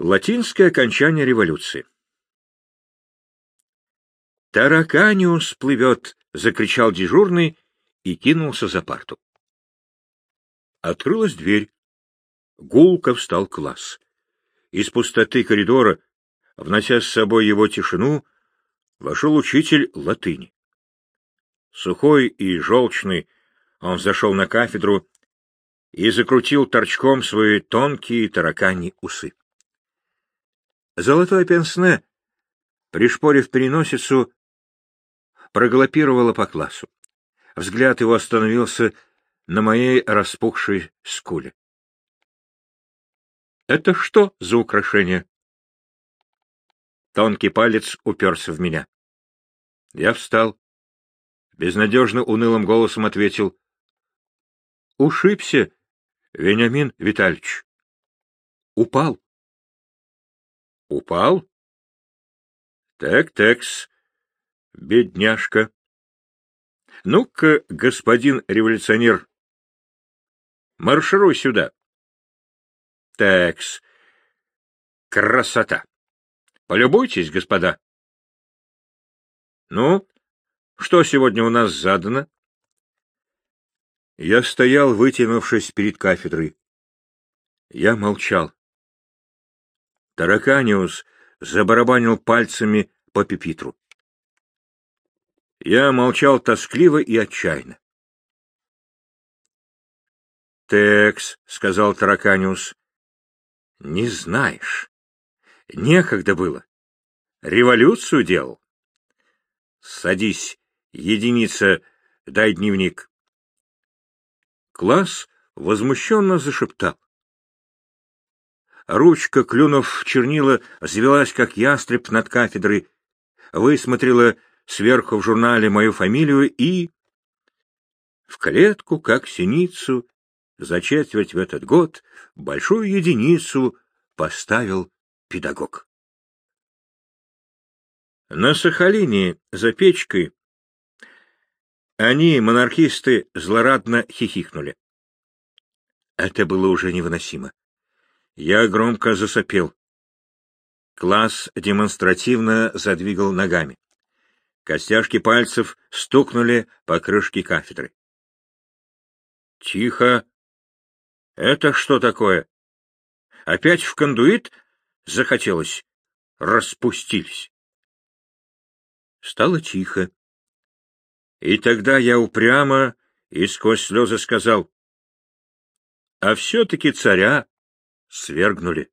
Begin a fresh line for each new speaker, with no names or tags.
Латинское окончание революции. «Тараканиус плывет!» — закричал дежурный и кинулся за парту. Открылась дверь. Гулко встал класс. Из пустоты коридора, внося с собой его тишину, вошел учитель латыни. Сухой и желчный, он зашел на кафедру и закрутил торчком свои тонкие таракани усы. Золотое пенсне, пришпорив переносицу, проголопировало по классу. Взгляд его остановился на моей распухшей скуле. — Это что за украшение? Тонкий палец уперся в меня. Я встал. Безнадежно унылым голосом ответил. — Ушибся, Вениамин Витальевич. Упал. Упал? Так-такс, бедняжка. Ну-ка, господин революционер, маршируй сюда. Такс, красота. Полюбуйтесь, господа. Ну, что сегодня у нас задано? Я стоял, вытянувшись перед кафедрой. Я молчал. Тараканиус забарабанил пальцами по пепитру. Я молчал тоскливо и отчаянно. «Текс», — сказал Тараканиус, — «не знаешь. Некогда было. Революцию делал. Садись, единица, дай дневник». Класс возмущенно зашептал. Ручка, клюнув чернила, взвелась, как ястреб над кафедрой, высмотрела сверху в журнале мою фамилию и... В клетку, как синицу, за четверть в этот год большую единицу поставил педагог. На Сахалине, за печкой, они, монархисты, злорадно хихикнули. Это было уже невыносимо. Я громко засопел. Класс демонстративно задвигал ногами. Костяшки пальцев стукнули по крышке кафедры. — Тихо! Это что такое? Опять в кондуит захотелось? Распустились. Стало тихо. И тогда я упрямо и сквозь слезы сказал, — А все-таки царя свергнули.